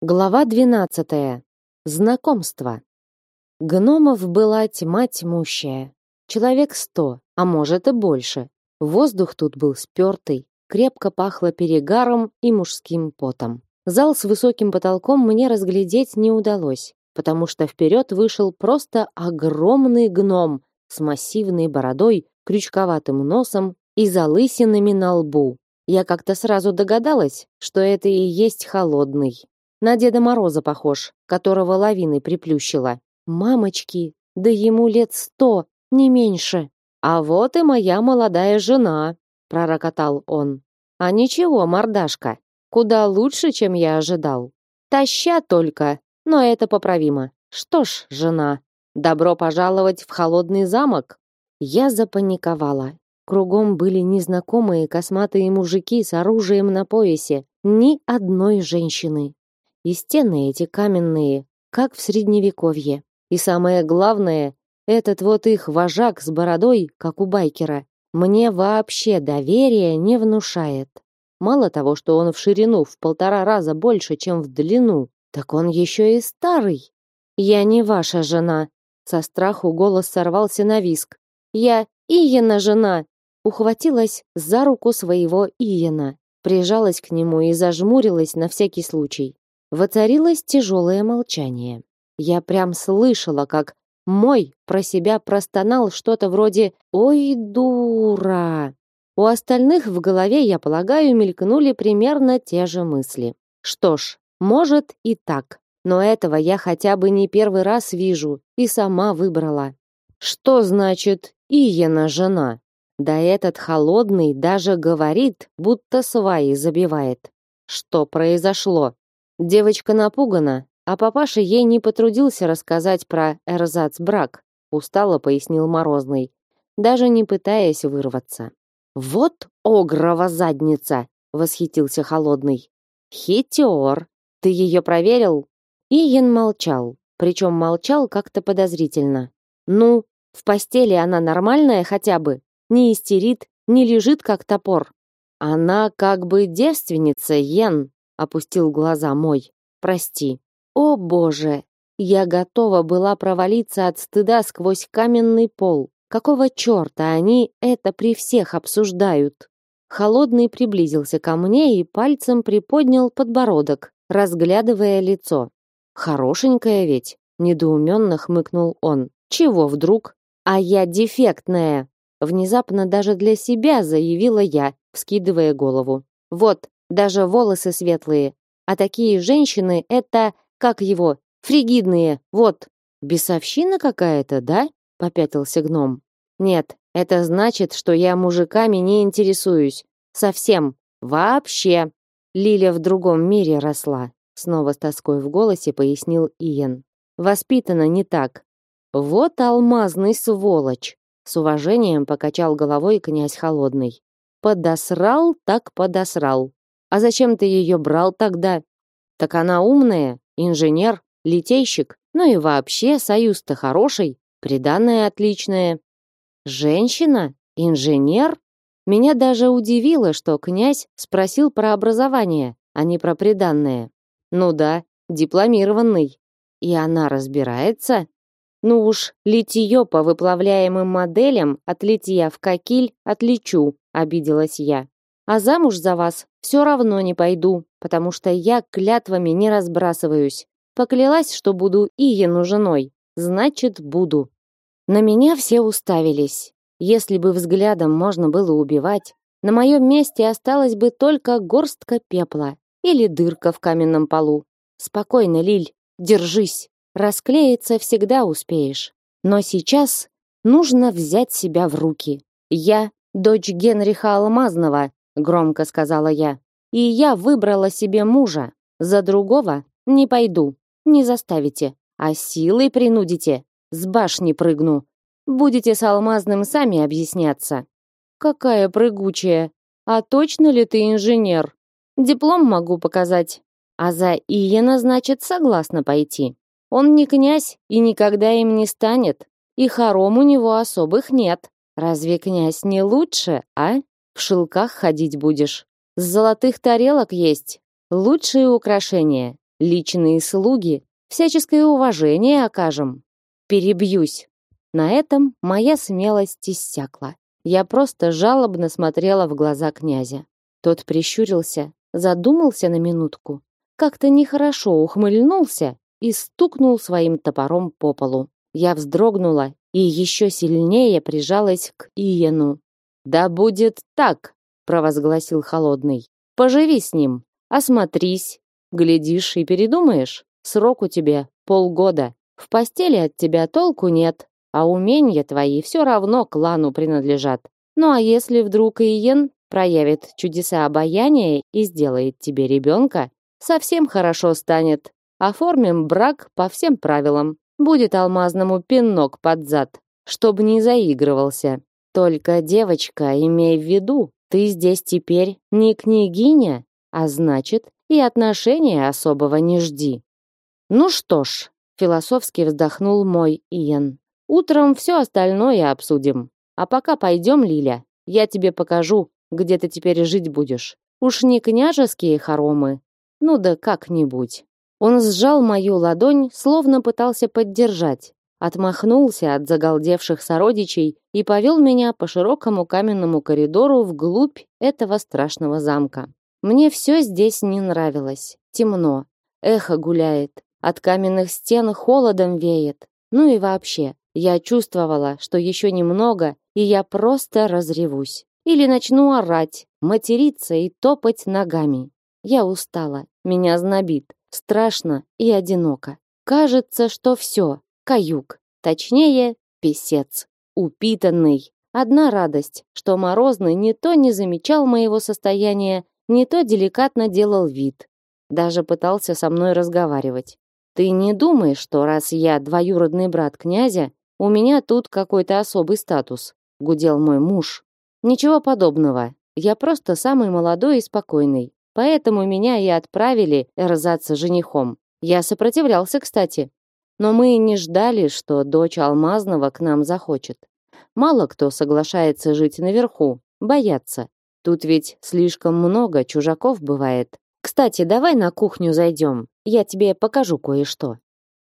Глава двенадцатая. Знакомство. Гномов была тьма тьмущая. Человек сто, а может и больше. Воздух тут был спертый, крепко пахло перегаром и мужским потом. Зал с высоким потолком мне разглядеть не удалось, потому что вперед вышел просто огромный гном с массивной бородой, крючковатым носом и залысинами на лбу. Я как-то сразу догадалась, что это и есть холодный. На Деда Мороза похож, которого лавиной приплющило. Мамочки, да ему лет сто, не меньше. А вот и моя молодая жена, пророкотал он. А ничего, мордашка, куда лучше, чем я ожидал. Таща только, но это поправимо. Что ж, жена, добро пожаловать в холодный замок. Я запаниковала. Кругом были незнакомые косматые мужики с оружием на поясе, ни одной женщины. И стены эти каменные, как в средневековье. И самое главное, этот вот их вожак с бородой, как у байкера, мне вообще доверия не внушает. Мало того, что он в ширину в полтора раза больше, чем в длину, так он еще и старый. Я не ваша жена. Со страху голос сорвался на виск. Я Иена жена. Ухватилась за руку своего Иена, прижалась к нему и зажмурилась на всякий случай. Воцарилось тяжелое молчание. Я прям слышала, как мой про себя простонал что-то вроде «Ой, дура!». У остальных в голове, я полагаю, мелькнули примерно те же мысли. Что ж, может и так, но этого я хотя бы не первый раз вижу и сама выбрала. Что значит «Иена жена»? Да этот холодный даже говорит, будто сваи забивает. Что произошло? Девочка напугана, а папаша ей не потрудился рассказать про эрзац-брак, устало пояснил Морозный, даже не пытаясь вырваться. Вот огрова задница, восхитился Холодный. Хитер. Ты ее проверил? Иен молчал, причем молчал как-то подозрительно. Ну, в постели она нормальная хотя бы, не истерит, не лежит как топор. Она как бы девственница, Йен, опустил глаза мой. Прости. О, боже, я готова была провалиться от стыда сквозь каменный пол. Какого чёрта они это при всех обсуждают? Холодный приблизился ко мне и пальцем приподнял подбородок, разглядывая лицо. Хорошенькая ведь, недоуменно хмыкнул он. Чего вдруг? А я дефектная. Внезапно даже для себя заявила я, вскидывая голову. Вот, даже волосы светлые. А такие женщины это, как его, фригидные. Вот, бесовщина какая-то, да? попятился гном. Нет, это значит, что я мужиками не интересуюсь. Совсем. Вообще. Лиля в другом мире росла, снова с тоской в голосе пояснил Иен. Воспитана не так. Вот алмазный сволочь, с уважением покачал головой князь Холодный. Подосрал так подосрал. А зачем ты ее брал тогда? Так она умная, инженер, литейщик, ну и вообще союз-то хороший, приданное отличное. Женщина? Инженер? Меня даже удивило, что князь спросил про образование, а не про приданное. Ну да, дипломированный. И она разбирается? Ну уж литье по выплавляемым моделям от литья в кокиль отличу, обиделась я. А замуж за вас все равно не пойду, потому что я клятвами не разбрасываюсь. Поклялась, что буду Иену женой. Значит, буду. На меня все уставились. Если бы взглядом можно было убивать, на моем месте осталась бы только горстка пепла или дырка в каменном полу. Спокойно, Лиль, держись. Расклеиться всегда успеешь. Но сейчас нужно взять себя в руки. Я дочь Генриха Алмазного, громко сказала я. И я выбрала себе мужа. За другого не пойду. Не заставите, а силой принудите. С башни прыгну. Будете с Алмазным сами объясняться. Какая прыгучая. А точно ли ты инженер? Диплом могу показать. А за Иена, значит, согласна пойти. Он не князь и никогда им не станет. И хором у него особых нет. Разве князь не лучше, а? В шелках ходить будешь. С золотых тарелок есть. Лучшие украшения. личные слуги, всяческое уважение окажем. Перебьюсь. На этом моя смелость иссякла. Я просто жалобно смотрела в глаза князя. Тот прищурился, задумался на минутку, как-то нехорошо ухмыльнулся и стукнул своим топором по полу. Я вздрогнула и еще сильнее прижалась к Иену. «Да будет так!» — провозгласил Холодный. «Поживи с ним, осмотрись, глядишь и передумаешь. Срок у тебя полгода. В постели от тебя толку нет, а умения твои все равно клану принадлежат. Ну а если вдруг Иен проявит чудеса обаяния и сделает тебе ребенка, совсем хорошо станет. Оформим брак по всем правилам. Будет алмазному пинок под зад, чтобы не заигрывался. Только, девочка, имей в виду, ты здесь теперь не княгиня, а значит, и отношения особого не жди. Ну что ж, философски вздохнул мой Иен. Утром все остальное обсудим. А пока пойдем, Лиля, я тебе покажу, где ты теперь жить будешь. Уж не княжеские хоромы, ну да как-нибудь. Он сжал мою ладонь, словно пытался поддержать, отмахнулся от загалдевших сородичей и повел меня по широкому каменному коридору вглубь этого страшного замка. Мне все здесь не нравилось. Темно, эхо гуляет, от каменных стен холодом веет. Ну и вообще, я чувствовала, что еще немного, и я просто разревусь. Или начну орать, материться и топать ногами. Я устала, меня знобит, страшно и одиноко. Кажется, что все, каюк, точнее, писец, упитанный. Одна радость, что Морозный не то не замечал моего состояния, не то деликатно делал вид. Даже пытался со мной разговаривать. Ты не думай, что раз я двоюродный брат князя, у меня тут какой-то особый статус, гудел мой муж. Ничего подобного. Я просто самый молодой и спокойный. Поэтому меня и отправили эрзаться женихом. Я сопротивлялся, кстати. Но мы не ждали, что дочь Алмазного к нам захочет. Мало кто соглашается жить наверху, боятся. Тут ведь слишком много чужаков бывает. Кстати, давай на кухню зайдем, я тебе покажу кое-что.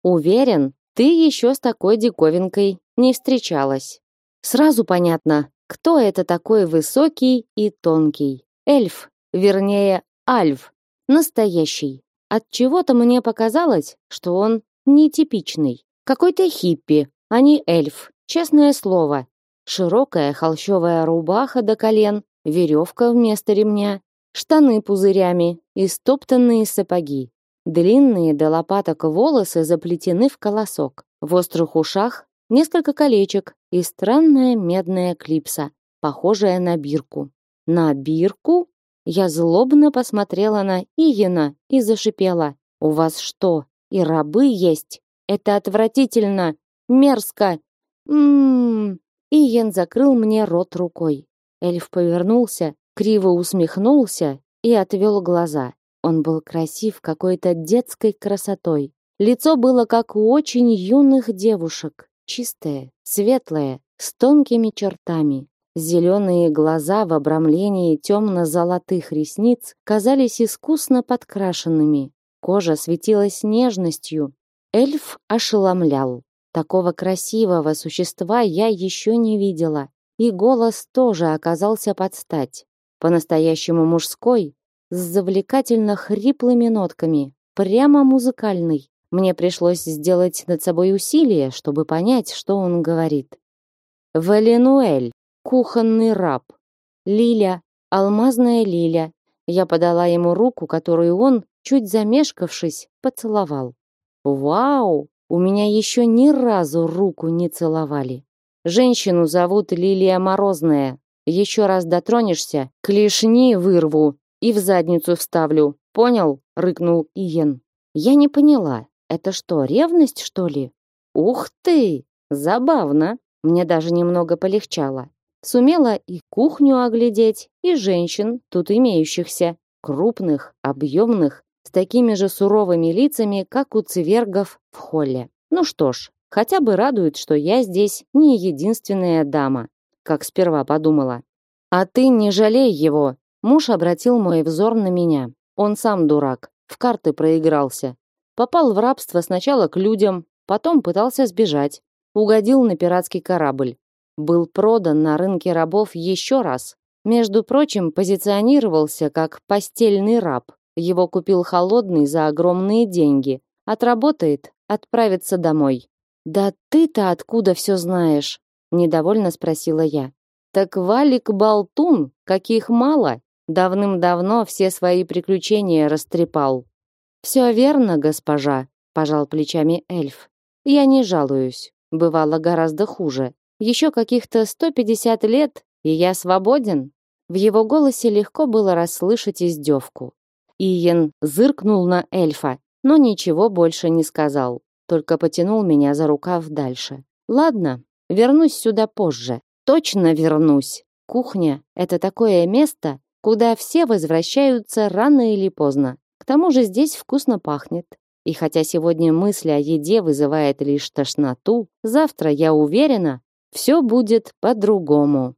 Уверен, ты еще с такой диковинкой не встречалась. Сразу понятно, кто это такой высокий и тонкий. Эльф, вернее, Альв, настоящий. От чего-то мне показалось, что он нетипичный. Какой-то хиппи, а не эльф. Честное слово. Широкая холщовая рубаха до колен, веревка вместо ремня, штаны пузырями и стоптанные сапоги. Длинные до лопаток волосы заплетены в колосок. В острых ушах несколько колечек и странная медная клипса, похожая на бирку. На бирку? Я злобно посмотрела на Иена и зашипела. «У вас что, и рабы есть? Это отвратительно! Мерзко! Ммм...» Иен закрыл мне рот рукой. Эльф повернулся, криво усмехнулся и отвел глаза. Он был красив какой-то детской красотой. Лицо было как у очень юных девушек, чистое, светлое, с тонкими чертами. Зеленые глаза в обрамлении темно-золотых ресниц казались искусно подкрашенными. Кожа светилась нежностью. Эльф ошеломлял. Такого красивого существа я еще не видела. И голос тоже оказался под стать. По-настоящему мужской, с завлекательно хриплыми нотками, прямо музыкальный. Мне пришлось сделать над собой усилие, чтобы понять, что он говорит. «Валенуэль, кухонный раб. Лиля, алмазная Лиля. Я подала ему руку, которую он, чуть замешкавшись, поцеловал. Вау, у меня еще ни разу руку не целовали. Женщину зовут Лилия Морозная. Еще раз дотронешься, клешни вырву и в задницу вставлю. Понял? рыкнул Иен. Я не поняла. Это что, ревность, что ли? Ух ты, забавно. Мне даже немного полегчало. Сумела и кухню оглядеть, и женщин, тут имеющихся, крупных, объемных, с такими же суровыми лицами, как у цвергов в холле. Ну что ж, хотя бы радует, что я здесь не единственная дама, как сперва подумала. А ты не жалей его. Муж обратил мой взор на меня. Он сам дурак, в карты проигрался. Попал в рабство сначала к людям, потом пытался сбежать. Угодил на пиратский корабль. Был продан на рынке рабов еще раз. Между прочим, позиционировался как постельный раб. Его купил холодный за огромные деньги. Отработает, отправится домой. Да ты-то откуда все знаешь? недовольно спросила я. Так Валик болтун, каких мало, давным-давно все свои приключения растрепал. Все верно, госпожа, пожал плечами эльф. Я не жалуюсь. Бывало гораздо хуже. Еще каких-то 150 лет, и я свободен. В его голосе легко было расслышать издевку. Иен зыркнул на эльфа, но ничего больше не сказал, только потянул меня за рукав дальше. Ладно, вернусь сюда позже. Точно вернусь. Кухня это такое место, куда все возвращаются рано или поздно. К тому же здесь вкусно пахнет. И хотя сегодня мысль о еде вызывает лишь тошноту, завтра, я уверена, все будет по-другому.